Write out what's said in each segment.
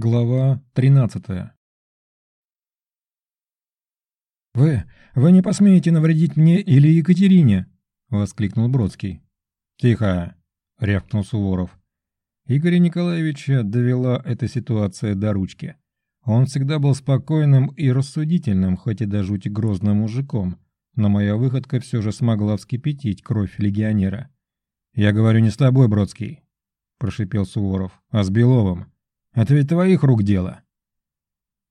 Глава 13 «Вы, вы не посмеете навредить мне или Екатерине!» — воскликнул Бродский. «Тихо!» — рявкнул Суворов. Игоря Николаевича довела эта ситуация до ручки. Он всегда был спокойным и рассудительным, хоть и до жути грозным мужиком, но моя выходка все же смогла вскипятить кровь легионера. «Я говорю не с тобой, Бродский», — прошипел Суворов, — «а с Беловым. Это ведь твоих рук дело.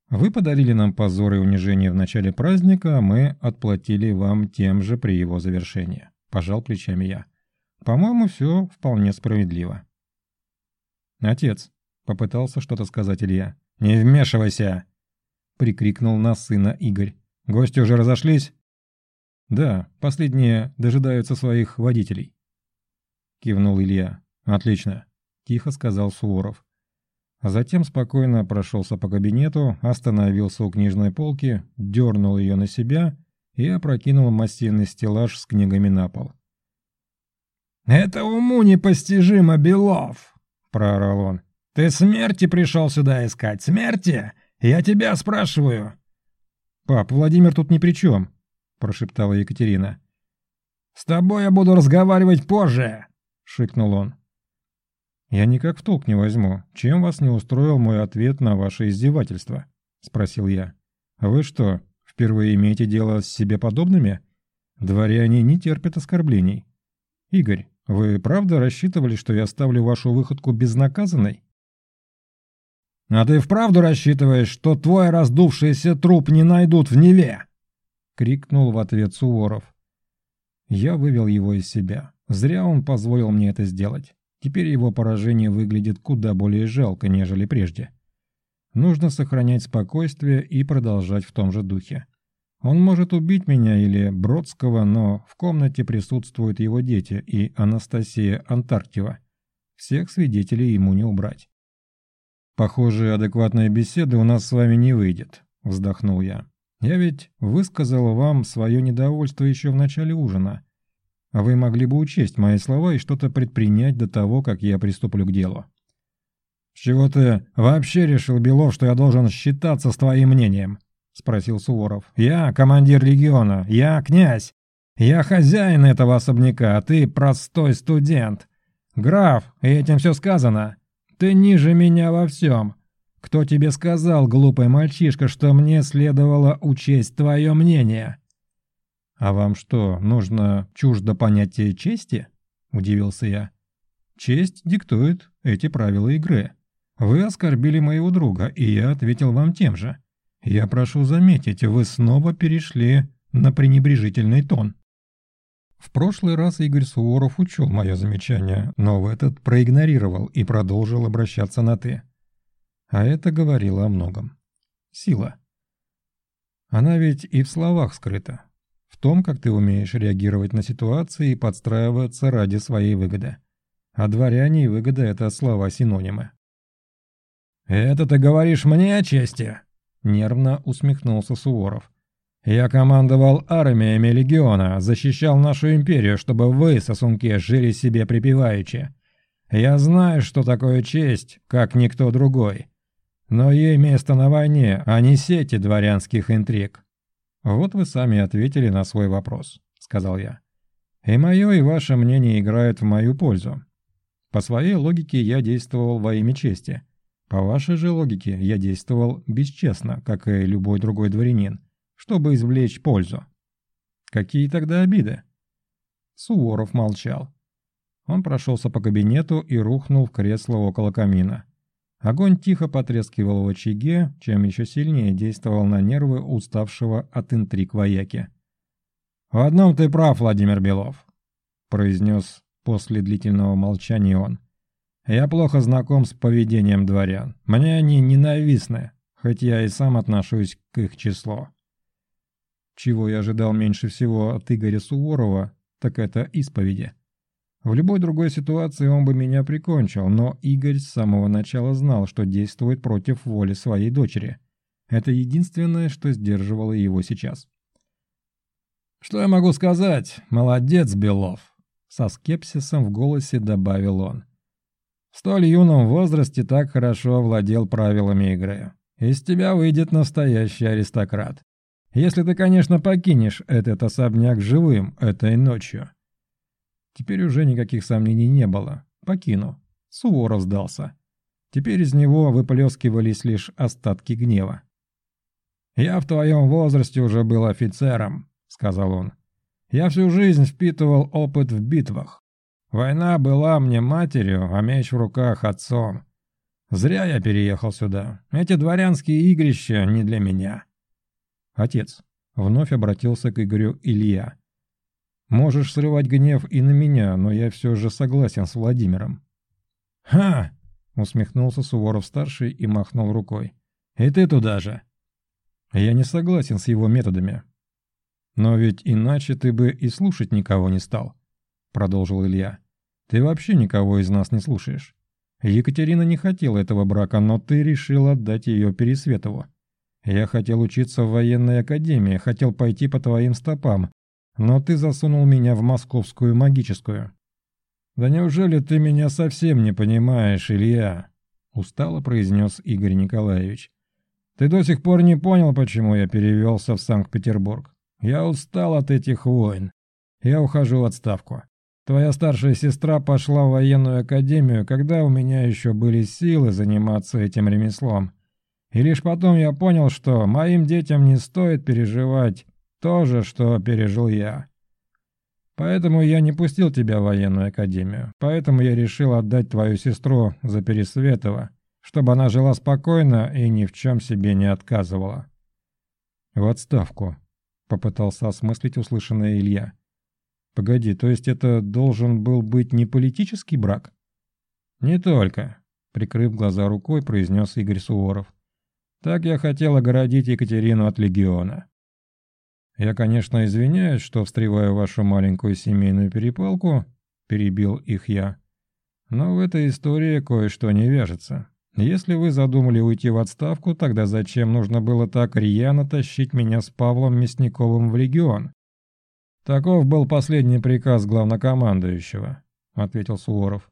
Вы подарили нам позор и унижение в начале праздника, а мы отплатили вам тем же при его завершении. Пожал плечами я. По-моему, все вполне справедливо. Отец, попытался что-то сказать Илья. Не вмешивайся! Прикрикнул на сына Игорь. Гости уже разошлись? Да, последние дожидаются своих водителей. Кивнул Илья. Отлично, тихо сказал Суворов. Затем спокойно прошелся по кабинету, остановился у книжной полки, дернул ее на себя и опрокинул массивный стеллаж с книгами на пол. «Это уму непостижимо, Белов!» — проорал он. «Ты смерти пришел сюда искать? Смерти? Я тебя спрашиваю!» «Пап, Владимир тут ни при чем!» — прошептала Екатерина. «С тобой я буду разговаривать позже!» — шикнул он. «Я никак в толк не возьму. Чем вас не устроил мой ответ на ваше издевательство?» – спросил я. «Вы что, впервые имеете дело с себе подобными? Дворяне не терпят оскорблений. Игорь, вы правда рассчитывали, что я оставлю вашу выходку безнаказанной?» «А ты вправду рассчитываешь, что твой раздувшийся труп не найдут в Неве?» — крикнул в ответ Суворов. Я вывел его из себя. Зря он позволил мне это сделать. Теперь его поражение выглядит куда более жалко, нежели прежде. Нужно сохранять спокойствие и продолжать в том же духе. Он может убить меня или Бродского, но в комнате присутствуют его дети и Анастасия Антарктива. Всех свидетелей ему не убрать. «Похоже, адекватная беседа у нас с вами не выйдет», — вздохнул я. «Я ведь высказал вам свое недовольство еще в начале ужина. А вы могли бы учесть мои слова и что-то предпринять до того, как я приступлю к делу. «С чего ты вообще решил, Белов, что я должен считаться с твоим мнением?» — спросил Суворов. «Я командир легиона, я князь, я хозяин этого особняка, а ты простой студент. Граф, и этим все сказано. Ты ниже меня во всем. Кто тебе сказал, глупый мальчишка, что мне следовало учесть твое мнение?» «А вам что, нужно чуждо понятие чести?» – удивился я. «Честь диктует эти правила игры. Вы оскорбили моего друга, и я ответил вам тем же. Я прошу заметить, вы снова перешли на пренебрежительный тон». В прошлый раз Игорь Суворов учел мое замечание, но в этот проигнорировал и продолжил обращаться на «ты». А это говорило о многом. Сила. Она ведь и в словах скрыта в том, как ты умеешь реагировать на ситуации и подстраиваться ради своей выгоды. А дворяне и выгода – это слова-синонимы. «Это ты говоришь мне о чести?» – нервно усмехнулся Суворов. «Я командовал армиями легиона, защищал нашу империю, чтобы вы, сосунки, жили себе припеваючи. Я знаю, что такое честь, как никто другой. Но ей место на войне, а не сети дворянских интриг. «Вот вы сами ответили на свой вопрос», — сказал я. «И мое, и ваше мнение играют в мою пользу. По своей логике я действовал во имя чести. По вашей же логике я действовал бесчестно, как и любой другой дворянин, чтобы извлечь пользу. Какие тогда обиды?» Суворов молчал. Он прошелся по кабинету и рухнул в кресло около камина. Огонь тихо потрескивал в очаге, чем еще сильнее действовал на нервы уставшего от интриг вояки. «В одном ты прав, Владимир Белов», — произнес после длительного молчания он. «Я плохо знаком с поведением дворян. Мне они ненавистны, хоть я и сам отношусь к их числу». Чего я ожидал меньше всего от Игоря Суворова, так это исповеди. В любой другой ситуации он бы меня прикончил, но Игорь с самого начала знал, что действует против воли своей дочери. Это единственное, что сдерживало его сейчас. «Что я могу сказать? Молодец, Белов!» Со скепсисом в голосе добавил он. В столь юном возрасте так хорошо овладел правилами игры. Из тебя выйдет настоящий аристократ. Если ты, конечно, покинешь этот особняк живым этой ночью. Теперь уже никаких сомнений не было. Покину. Суворов сдался. Теперь из него выплескивались лишь остатки гнева. «Я в твоем возрасте уже был офицером», — сказал он. «Я всю жизнь впитывал опыт в битвах. Война была мне матерью, а меч в руках отцом. Зря я переехал сюда. Эти дворянские игрища не для меня». «Отец», — вновь обратился к Игорю Илья. «Можешь срывать гнев и на меня, но я все же согласен с Владимиром». «Ха!» — усмехнулся Суворов-старший и махнул рукой. «И ты туда же!» «Я не согласен с его методами». «Но ведь иначе ты бы и слушать никого не стал», — продолжил Илья. «Ты вообще никого из нас не слушаешь. Екатерина не хотела этого брака, но ты решил отдать ее Пересветову. Я хотел учиться в военной академии, хотел пойти по твоим стопам, но ты засунул меня в московскую магическую. «Да неужели ты меня совсем не понимаешь, Илья?» — устало произнес Игорь Николаевич. «Ты до сих пор не понял, почему я перевелся в Санкт-Петербург. Я устал от этих войн. Я ухожу в отставку. Твоя старшая сестра пошла в военную академию, когда у меня еще были силы заниматься этим ремеслом. И лишь потом я понял, что моим детям не стоит переживать то же, что пережил я. Поэтому я не пустил тебя в военную академию. Поэтому я решил отдать твою сестру за Пересветова, чтобы она жила спокойно и ни в чем себе не отказывала». «В отставку», — попытался осмыслить услышанное Илья. «Погоди, то есть это должен был быть не политический брак?» «Не только», — прикрыв глаза рукой, произнес Игорь Суворов. «Так я хотел огородить Екатерину от легиона. «Я, конечно, извиняюсь, что встреваю вашу маленькую семейную перепалку», — перебил их я. «Но в этой истории кое-что не вяжется. Если вы задумали уйти в отставку, тогда зачем нужно было так рьяно тащить меня с Павлом Мясниковым в регион?» «Таков был последний приказ главнокомандующего», — ответил Суворов.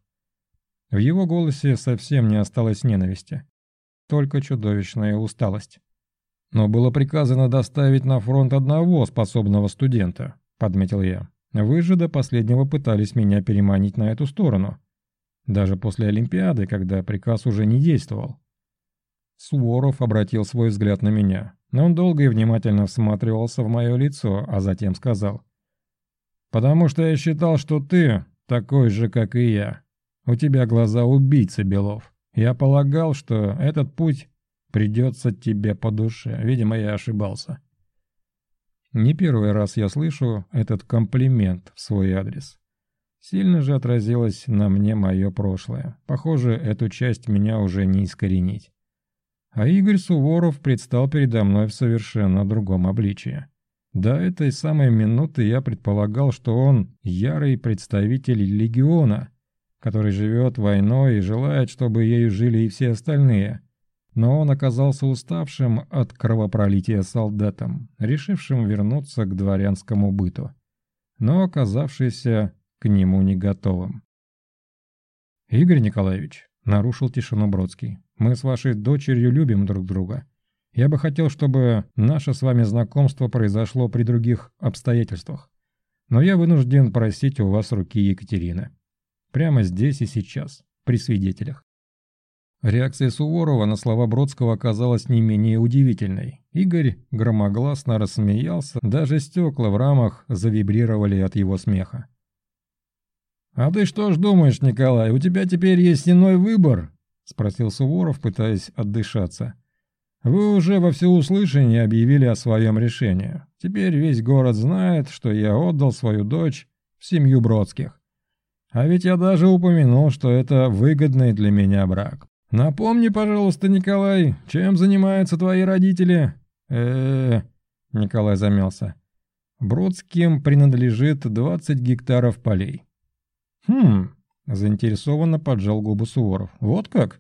В его голосе совсем не осталось ненависти, только чудовищная усталость. «Но было приказано доставить на фронт одного способного студента», — подметил я. «Вы же до последнего пытались меня переманить на эту сторону. Даже после Олимпиады, когда приказ уже не действовал». Суворов обратил свой взгляд на меня, но он долго и внимательно всматривался в мое лицо, а затем сказал. «Потому что я считал, что ты такой же, как и я. У тебя глаза убийцы, Белов. Я полагал, что этот путь придется тебе по душе. Видимо, я ошибался. Не первый раз я слышу этот комплимент в свой адрес. Сильно же отразилось на мне мое прошлое. Похоже, эту часть меня уже не искоренить. А Игорь Суворов предстал передо мной в совершенно другом обличии. До этой самой минуты я предполагал, что он ярый представитель легиона, который живет войной и желает, чтобы ею жили и все остальные но он оказался уставшим от кровопролития солдатом, решившим вернуться к дворянскому быту, но оказавшийся к нему не готовым. «Игорь Николаевич», — нарушил тишину Бродский, — «мы с вашей дочерью любим друг друга. Я бы хотел, чтобы наше с вами знакомство произошло при других обстоятельствах. Но я вынужден просить у вас руки Екатерины. Прямо здесь и сейчас, при свидетелях. Реакция Суворова на слова Бродского оказалась не менее удивительной. Игорь громогласно рассмеялся, даже стекла в рамах завибрировали от его смеха. «А ты что ж думаешь, Николай, у тебя теперь есть иной выбор?» — спросил Суворов, пытаясь отдышаться. «Вы уже во всеуслышание объявили о своем решении. Теперь весь город знает, что я отдал свою дочь в семью Бродских. А ведь я даже упомянул, что это выгодный для меня брак. «Напомни, пожалуйста, Николай, чем занимаются твои родители?» э, -э, Николай замялся. «Бродским принадлежит 20 гектаров полей». «Хм...» — заинтересованно поджал губы Суворов. «Вот как?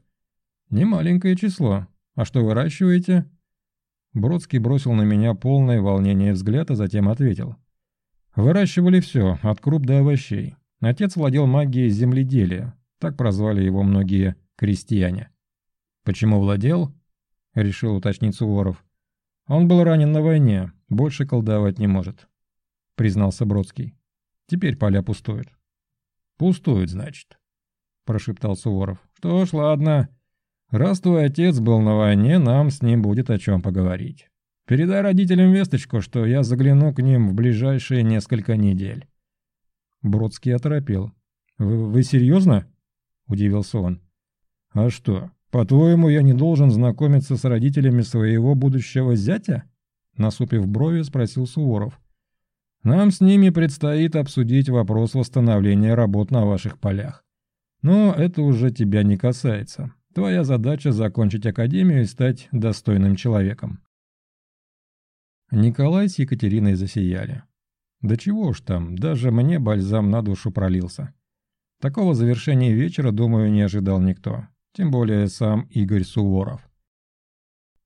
Немаленькое число. А что выращиваете?» Бродский бросил на меня полное волнение взгляд, а затем ответил. «Выращивали все, от круп до овощей. Отец владел магией земледелия. Так прозвали его многие крестьяне. «Почему владел?» — решил уточнить Суворов. «Он был ранен на войне, больше колдовать не может», — признался Бродский. «Теперь поля пустуют». «Пустуют, значит», — прошептал Суворов. «Что ж, ладно. Раз твой отец был на войне, нам с ним будет о чем поговорить. Передай родителям весточку, что я загляну к ним в ближайшие несколько недель». Бродский оторопел. «Вы, вы серьезно?» – удивился он. «А что, по-твоему, я не должен знакомиться с родителями своего будущего зятя?» Насупив брови, спросил Суворов. «Нам с ними предстоит обсудить вопрос восстановления работ на ваших полях. Но это уже тебя не касается. Твоя задача – закончить академию и стать достойным человеком». Николай с Екатериной засияли. Да чего уж там, даже мне бальзам на душу пролился. Такого завершения вечера, думаю, не ожидал никто. Тем более сам Игорь Суворов.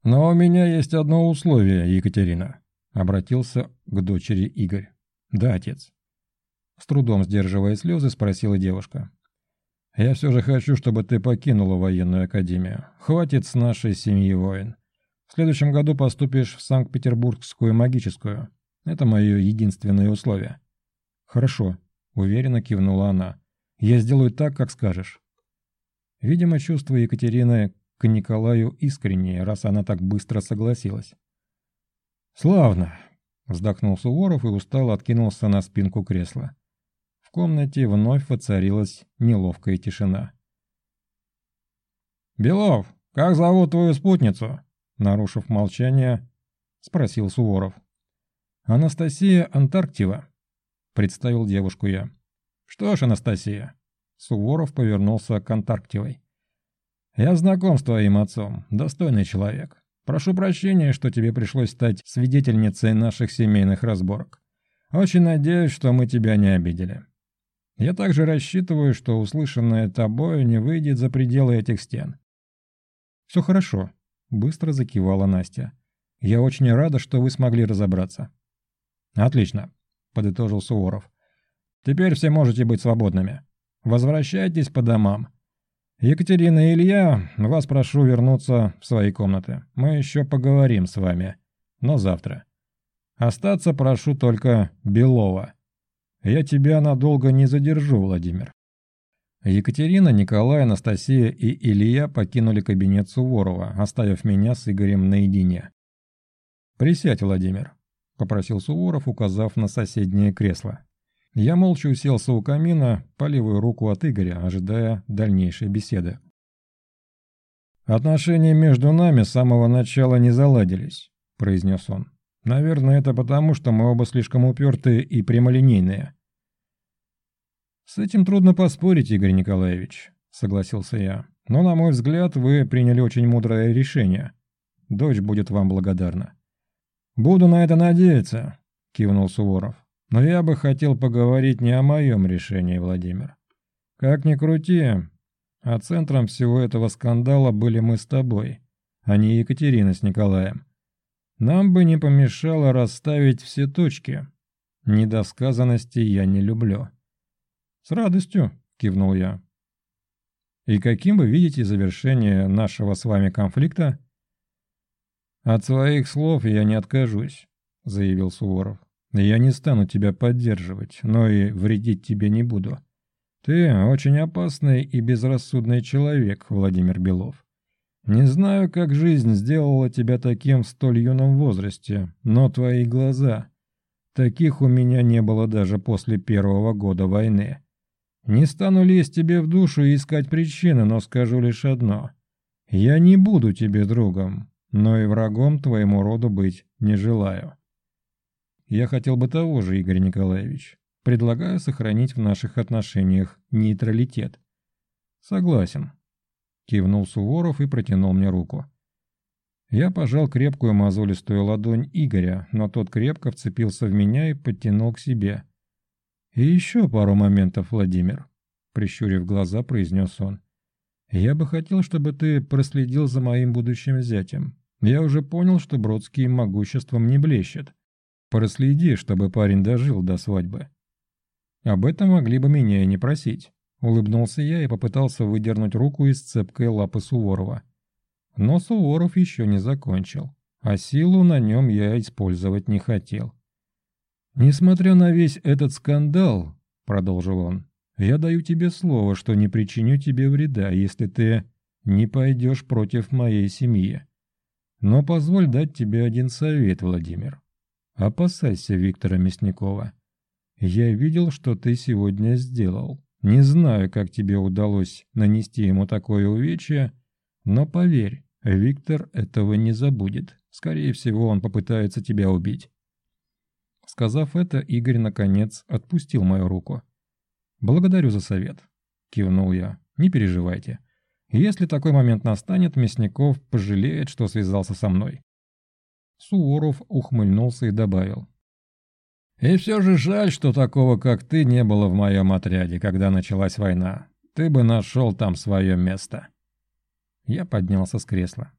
«Но у меня есть одно условие, Екатерина», — обратился к дочери Игорь. «Да, отец». С трудом сдерживая слезы, спросила девушка. «Я все же хочу, чтобы ты покинула военную академию. Хватит с нашей семьи воин. В следующем году поступишь в Санкт-Петербургскую магическую. Это мое единственное условие». «Хорошо», — уверенно кивнула она. «Я сделаю так, как скажешь». Видимо, чувство Екатерины к Николаю искреннее, раз она так быстро согласилась. «Славно!» — вздохнул Суворов и устало откинулся на спинку кресла. В комнате вновь воцарилась неловкая тишина. «Белов, как зовут твою спутницу?» Нарушив молчание, спросил Суворов. «Анастасия Антарктива», — представил девушку я. «Что ж, Анастасия?» Суворов повернулся к Антарктивой. «Я знаком с твоим отцом, достойный человек. Прошу прощения, что тебе пришлось стать свидетельницей наших семейных разборок. Очень надеюсь, что мы тебя не обидели. Я также рассчитываю, что услышанное тобою не выйдет за пределы этих стен». «Все хорошо», Быстро закивала Настя. «Я очень рада, что вы смогли разобраться». «Отлично», — подытожил Суворов. «Теперь все можете быть свободными. Возвращайтесь по домам. Екатерина и Илья, вас прошу вернуться в свои комнаты. Мы еще поговорим с вами, но завтра. Остаться прошу только Белова. Я тебя надолго не задержу, Владимир». Екатерина, Николай, Анастасия и Илья покинули кабинет Суворова, оставив меня с Игорем наедине. «Присядь, Владимир», — попросил Суворов, указав на соседнее кресло. Я молча уселся у камина по левую руку от Игоря, ожидая дальнейшей беседы. «Отношения между нами с самого начала не заладились», — произнес он. «Наверное, это потому, что мы оба слишком упертые и прямолинейные. «С этим трудно поспорить, Игорь Николаевич», — согласился я. «Но, на мой взгляд, вы приняли очень мудрое решение. Дочь будет вам благодарна». «Буду на это надеяться», — кивнул Суворов. «Но я бы хотел поговорить не о моем решении, Владимир. Как ни крути, а центром всего этого скандала были мы с тобой, а не Екатерина с Николаем. Нам бы не помешало расставить все точки. Недосказанности я не люблю». «С радостью», — кивнул я. «И каким вы видите завершение нашего с вами конфликта?» «От своих слов я не откажусь», — заявил Суворов. «Я не стану тебя поддерживать, но и вредить тебе не буду. Ты очень опасный и безрассудный человек, Владимир Белов. Не знаю, как жизнь сделала тебя таким в столь юном возрасте, но твои глаза... Таких у меня не было даже после первого года войны. Не стану лезть тебе в душу и искать причины, но скажу лишь одно. Я не буду тебе другом, но и врагом твоему роду быть не желаю. Я хотел бы того же, Игорь Николаевич. Предлагаю сохранить в наших отношениях нейтралитет. Согласен. Кивнул Суворов и протянул мне руку. Я пожал крепкую мозолистую ладонь Игоря, но тот крепко вцепился в меня и подтянул к себе – «И еще пару моментов, Владимир», — прищурив глаза, произнес он. «Я бы хотел, чтобы ты проследил за моим будущим зятем. Я уже понял, что Бродский могуществом не блещет. Проследи, чтобы парень дожил до свадьбы». Об этом могли бы меня и не просить. Улыбнулся я и попытался выдернуть руку из цепкой лапы Суворова. Но Суворов еще не закончил, а силу на нем я использовать не хотел. «Несмотря на весь этот скандал», — продолжил он, — «я даю тебе слово, что не причиню тебе вреда, если ты не пойдешь против моей семьи. Но позволь дать тебе один совет, Владимир. Опасайся Виктора Мясникова. Я видел, что ты сегодня сделал. Не знаю, как тебе удалось нанести ему такое увечье, но поверь, Виктор этого не забудет. Скорее всего, он попытается тебя убить. Сказав это, Игорь, наконец, отпустил мою руку. «Благодарю за совет», — кивнул я. «Не переживайте. Если такой момент настанет, Мясников пожалеет, что связался со мной». Суворов ухмыльнулся и добавил. И все же жаль, что такого, как ты, не было в моем отряде, когда началась война. Ты бы нашел там свое место. Я поднялся с кресла.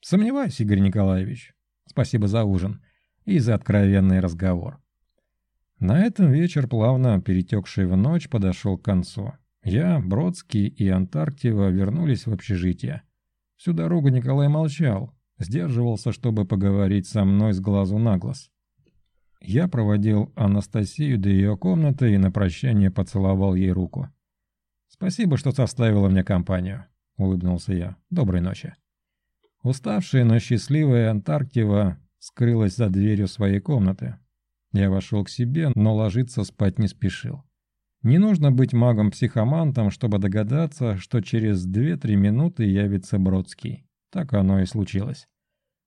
Сомневаюсь, Игорь Николаевич. Спасибо за ужин и за откровенный разговор. На этом вечер, плавно перетекший в ночь, подошел к концу. Я, Бродский и Антарктива вернулись в общежитие. Всю дорогу Николай молчал, сдерживался, чтобы поговорить со мной с глазу на глаз. Я проводил Анастасию до ее комнаты и на прощание поцеловал ей руку. «Спасибо, что составила мне компанию», — улыбнулся я. «Доброй ночи». Уставшая, но счастливая Антарктива скрылась за дверью своей комнаты. Я вошел к себе, но ложиться спать не спешил. Не нужно быть магом-психомантом, чтобы догадаться, что через 2-3 минуты явится Бродский. Так оно и случилось.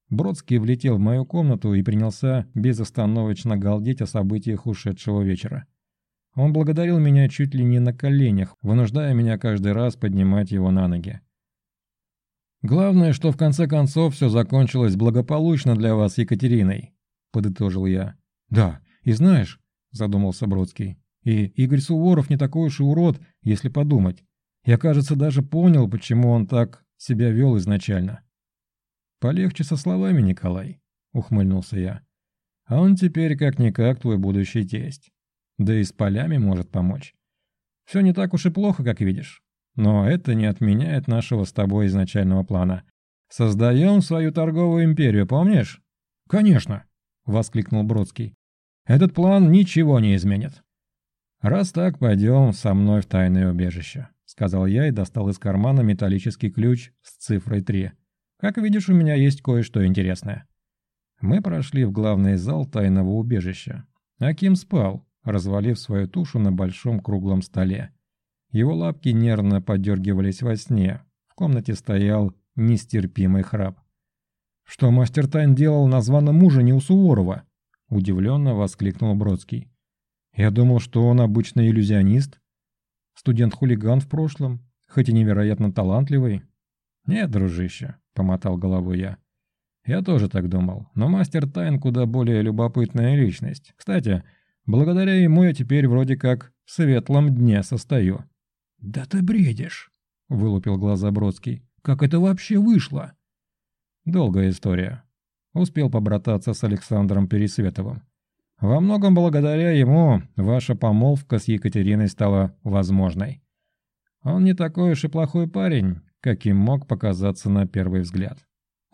Бродский влетел в мою комнату и принялся безостановочно галдеть о событиях ушедшего вечера. Он благодарил меня чуть ли не на коленях, вынуждая меня каждый раз поднимать его на ноги. «Главное, что в конце концов все закончилось благополучно для вас, Екатериной», — подытожил я. «Да, и знаешь», — задумался Бродский, — «и Игорь Суворов не такой уж и урод, если подумать. Я, кажется, даже понял, почему он так себя вел изначально. «Полегче со словами, Николай», — ухмыльнулся я. «А он теперь как-никак твой будущий тесть. Да и с полями может помочь. Все не так уж и плохо, как видишь. Но это не отменяет нашего с тобой изначального плана. Создаем свою торговую империю, помнишь?» «Конечно», — воскликнул Бродский. «Этот план ничего не изменит». «Раз так, пойдем со мной в тайное убежище», — сказал я и достал из кармана металлический ключ с цифрой 3. Как видишь, у меня есть кое-что интересное. Мы прошли в главный зал тайного убежища. Аким спал, развалив свою тушу на большом круглом столе. Его лапки нервно подергивались во сне. В комнате стоял нестерпимый храп. «Что мастер Тайн делал на званом ужине у Суворова?» – удивленно воскликнул Бродский. «Я думал, что он обычный иллюзионист. Студент-хулиган в прошлом, хоть и невероятно талантливый». «Нет, дружище, помотал головой я. Я тоже так думал, но мастер Тайн куда более любопытная личность. Кстати, благодаря ему я теперь вроде как в светлом дне состою. «Да ты бредишь!» — вылупил глаза Бродский. «Как это вообще вышло?» Долгая история. Успел побрататься с Александром Пересветовым. Во многом благодаря ему ваша помолвка с Екатериной стала возможной. Он не такой уж и плохой парень, каким мог показаться на первый взгляд.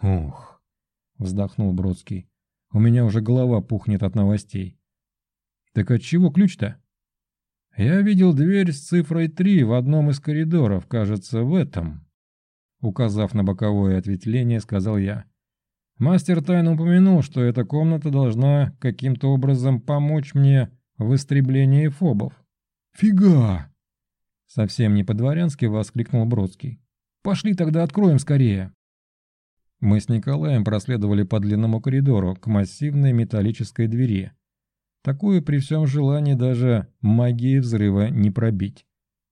«Ух!» — вздохнул Бродский. «У меня уже голова пухнет от новостей». «Так от чего ключ-то?» «Я видел дверь с цифрой 3 в одном из коридоров, кажется, в этом». Указав на боковое ответвление, сказал я. «Мастер тайно упомянул, что эта комната должна каким-то образом помочь мне в истреблении фобов». «Фига!» Совсем не по-дворянски воскликнул Бродский. Пошли тогда откроем скорее. Мы с Николаем проследовали по длинному коридору к массивной металлической двери. Такую при всем желании даже магии взрыва не пробить.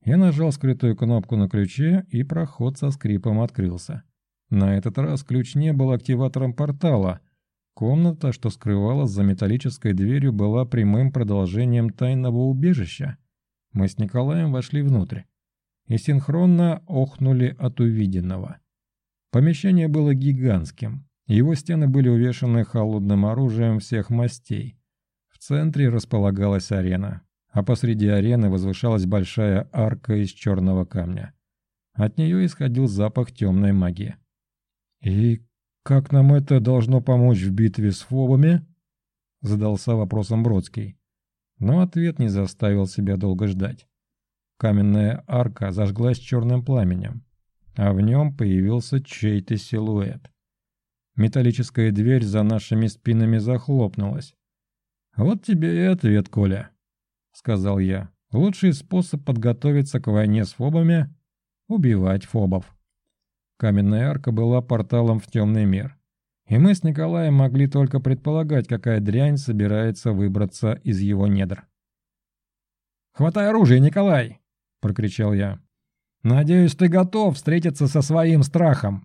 Я нажал скрытую кнопку на ключе, и проход со скрипом открылся. На этот раз ключ не был активатором портала. Комната, что скрывалась за металлической дверью, была прямым продолжением тайного убежища. Мы с Николаем вошли внутрь и синхронно охнули от увиденного. Помещение было гигантским. Его стены были увешаны холодным оружием всех мастей. В центре располагалась арена, а посреди арены возвышалась большая арка из черного камня. От нее исходил запах темной магии. «И как нам это должно помочь в битве с фобами?» Задался вопросом Бродский. Но ответ не заставил себя долго ждать. Каменная арка зажглась черным пламенем, а в нем появился чей-то силуэт. Металлическая дверь за нашими спинами захлопнулась. «Вот тебе и ответ, Коля», — сказал я. «Лучший способ подготовиться к войне с фобами — убивать фобов». Каменная арка была порталом в темный мир. И мы с Николаем могли только предполагать, какая дрянь собирается выбраться из его недр. «Хватай оружие, Николай!» — прокричал я. «Надеюсь, ты готов встретиться со своим страхом!»